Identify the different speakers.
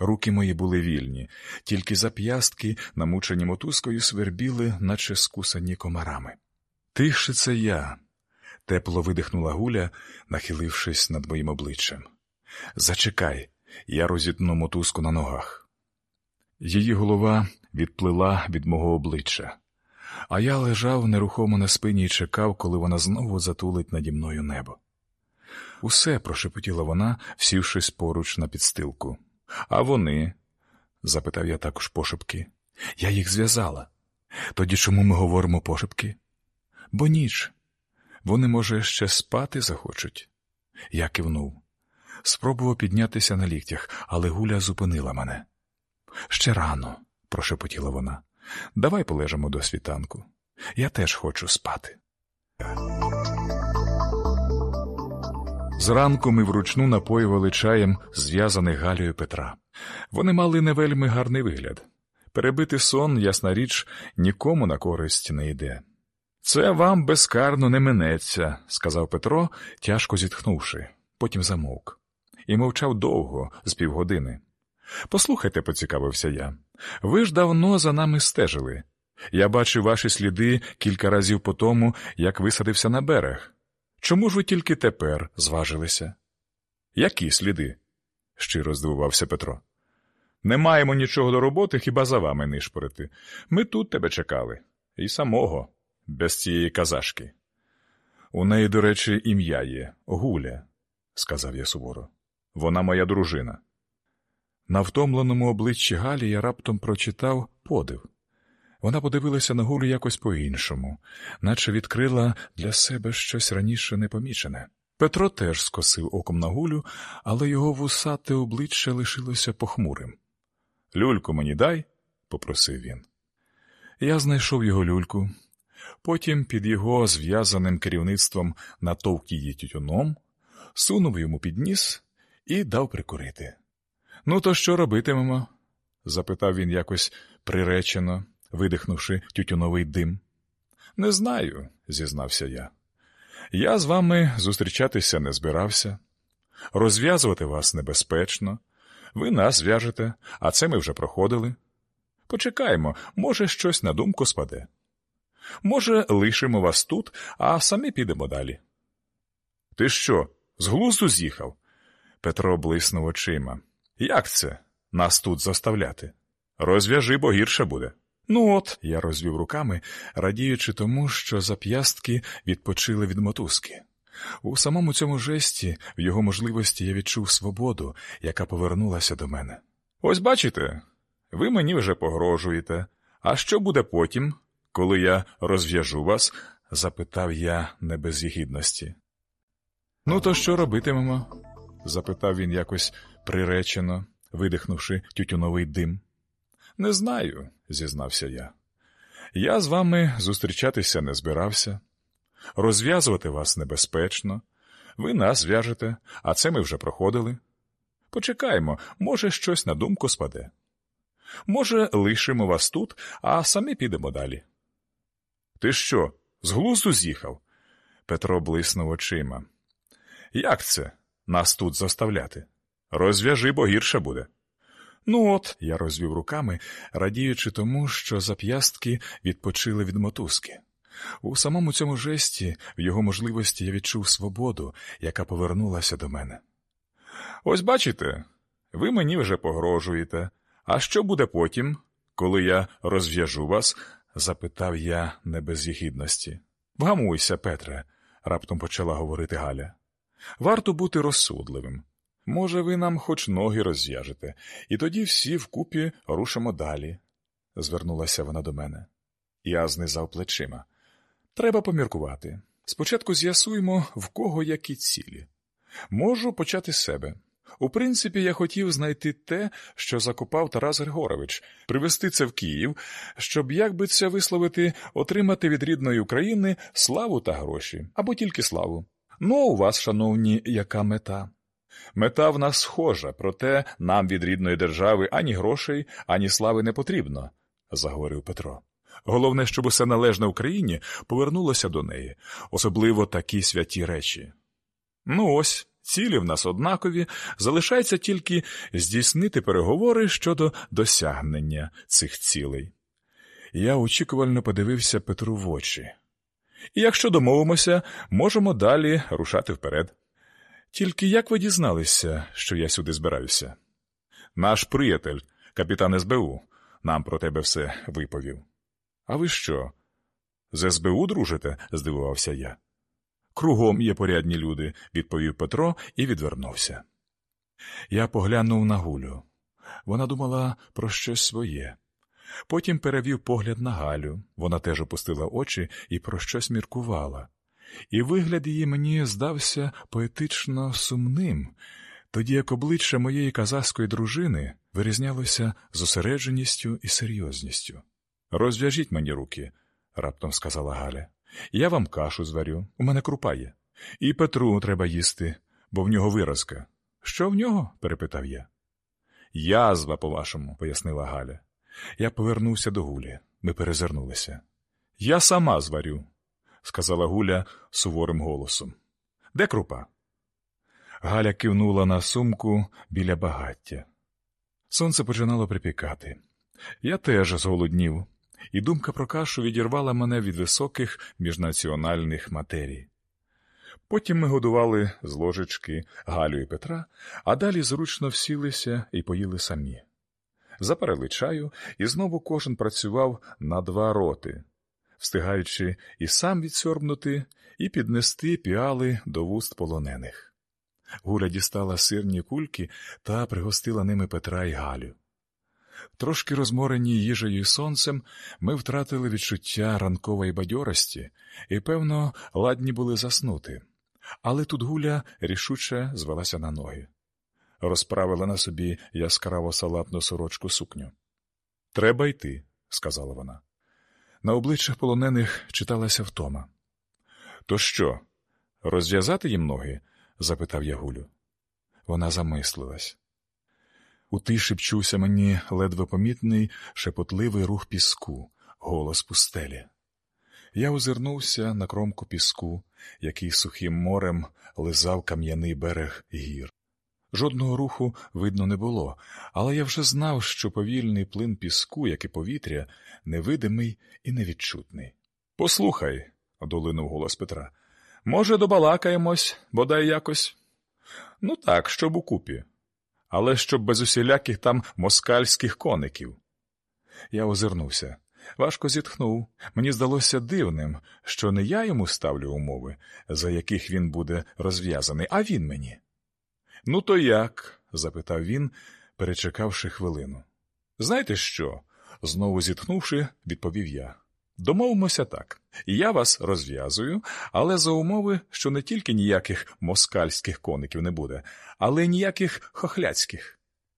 Speaker 1: Руки мої були вільні, тільки зап'ястки, намучені мотузкою, свербіли, наче скусані комарами. Тихше це я, тепло видихнула Гуля, нахилившись над моїм обличчям. Зачекай, я розітну мотузку на ногах. Її голова відплила від мого обличчя, а я лежав нерухомо на спині і чекав, коли вона знову затулить наді мною небо. Усе, прошепотіла вона, сівшись поруч на підстилку. А вони? запитав я також пошепки. Я їх зв'язала. Тоді чому ми говоримо пошепки? Бо ніч. Вони, може, ще спати захочуть. Я кивнув. Спробував піднятися на ліктях, але Гуля зупинила мене. Ще рано, прошепотіла вона. Давай полежимо до світанку. Я теж хочу спати. Зранку ми вручну напоювали чаєм зв'язаних Галею Петра. Вони мали не вельми гарний вигляд. Перебити сон, ясна річ, нікому на користь не йде. Це вам безкарно не минеться, сказав Петро, тяжко зітхнувши, потім замовк. І мовчав довго, з півгодини. Послухайте, поцікавився я. Ви ж давно за нами стежили. Я бачив ваші сліди кілька разів по тому, як висадився на берег. Чому ж ви тільки тепер зважилися? Які сліди? щиро здивувався Петро. Не маємо нічого до роботи, хіба за вами нишпорити. Ми тут тебе чекали, і самого, без цієї казашки. У неї, до речі, ім'я є Гуля, сказав я суворо. Вона моя дружина. На втомленому обличчі Галі я раптом прочитав подив. Вона подивилася на Гулю якось по-іншому, наче відкрила для себе щось раніше непомічене. Петро теж скосив оком на Гулю, але його вусате обличчя лишилося похмурим. Люльку мені дай, попросив він. Я знайшов його люльку. Потім під його зв'язаним керівництвом натовк її тютюном, сунув йому під ніс і дав прикурити. Ну, то що робитимемо? запитав він якось приречено, видихнувши тютюновий дим. Не знаю, зізнався я. Я з вами зустрічатися не збирався. Розв'язувати вас небезпечно. Ви нас зв'яжете, а це ми вже проходили. Почекаємо, може, щось на думку спаде. Може, лишимо вас тут, а самі підемо далі. Ти що, з глузду з'їхав? Петро блиснув очима. Як це нас тут заставляти? Розв'яжи, бо гірше буде. Ну от, я розвів руками, радіючи тому, що зап'ястки відпочили від мотузки. У самому цьому жесті, в його можливості, я відчув свободу, яка повернулася до мене. Ось бачите, ви мені вже погрожуєте. А що буде потім, коли я розв'яжу вас? запитав я не без гідності. Ну, то що робитимемо? запитав він якось приречено, видихнувши тютюновий дим. Не знаю, зізнався я. Я з вами зустрічатися не збирався. Розв'язувати вас небезпечно. Ви нас зв'яжете, а це ми вже проходили. Почекаємо, може, щось на думку спаде. Може, лишимо вас тут, а самі підемо далі. Ти що, з глузду з'їхав? Петро блиснув очима. Як це нас тут заставляти? Розв'яжи, бо гірше буде. Ну от, я розвів руками, радіючи тому, що зап'ястки відпочили від мотузки. У самому цьому жесті, в його можливості, я відчув свободу, яка повернулася до мене. Ось бачите, ви мені вже погрожуєте. А що буде потім, коли я розв'яжу вас? запитав я не без гідності. Вгамуйся, Петре, раптом почала говорити Галя. Варто бути розсудливим. Може, ви нам хоч ноги розв'яжете, і тоді всі вкупі рушимо далі, звернулася вона до мене. Я знизав плечима. Треба поміркувати. Спочатку з'ясуємо, в кого які цілі. Можу почати з себе. У принципі, я хотів знайти те, що закопав Тарас Григорович, привезти це в Київ, щоб, як би це висловити, отримати від рідної України славу та гроші, або тільки славу. Ну, у вас, шановні, яка мета? Мета в нас схожа, проте нам від рідної держави ані грошей, ані слави не потрібно, заговорив Петро. Головне, щоб усе належне Україні повернулося до неї, особливо такі святі речі. Ну ось, Цілі в нас однакові, залишається тільки здійснити переговори щодо досягнення цих цілей. Я очікувально подивився Петру в очі. І якщо домовимося, можемо далі рушати вперед. Тільки як ви дізналися, що я сюди збираюся? Наш приятель, капітан СБУ, нам про тебе все виповів. А ви що? З СБУ дружите? здивувався я. Кругом є порядні люди, відповів Петро і відвернувся. Я поглянув на Гулю. Вона думала про щось своє. Потім перевів погляд на Галю. Вона теж опустила очі і про щось міркувала. І вигляд її мені здався поетично сумним, тоді як обличчя моєї казахської дружини вирізнялося зосередженістю і серйозністю. Розв'яжіть мені руки, раптом сказала Галя. Я вам кашу зварю, у мене крупа є. І Петру треба їсти, бо в нього виразка. Що в нього? перепитав я. Язва, по-вашому, пояснила Галя. Я повернувся до Гулі. Ми перезирнулися. Я сама зварю, сказала Гуля суворим голосом. Де крупа? Галя кивнула на сумку біля багаття. Сонце починало припікати. Я теж зголоднів, і думка про кашу відірвала мене від високих міжнаціональних матерій. Потім ми годували з ложечки Галю і Петра, а далі зручно всілися і поїли самі. Запарили чаю, і знову кожен працював на два роти, встигаючи і сам відсьорбнути, і піднести піали до вуст полонених. Гуля дістала сирні кульки та пригостила ними Петра і Галю. Трошки розморені їжею і сонцем, ми втратили відчуття ранкової бадьорості і, певно, ладні були заснути. Але тут Гуля рішуче звелася на ноги. Розправила на собі яскраво салатну сорочку сукню. Треба йти, сказала вона. На обличчях полонених читалася втома. То що, розв'язати їм ноги? запитав я Гулю. Вона замислилась. У тиші пчувся мені ледве помітний шепотливий рух піску, голос пустелі. Я озирнувся на кромку піску, який сухим морем лизав кам'яний берег гір. Жодного руху видно не було, але я вже знав, що повільний плин піску, як і повітря, невидимий і невідчутний. Послухай, долинув голос Петра. Може, добалакаємось, бодай якось? Ну так, щоб укупі. Але щоб без усіляких там москальських коників. Я озирнувся. Важко зітхнув. Мені здалося дивним, що не я йому ставлю умови, за яких він буде розв'язаний, а він мені. Ну, то як? запитав він, перечекавши хвилину. Знаєте що? знову зітхнувши, відповів я. Домовимося так. Я вас розв'язую, але за умови, що не тільки ніяких москальських коників не буде, але й ніяких хохляцьких.